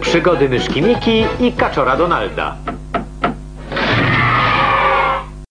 Przygody myszki Miki i kaczora Donalda.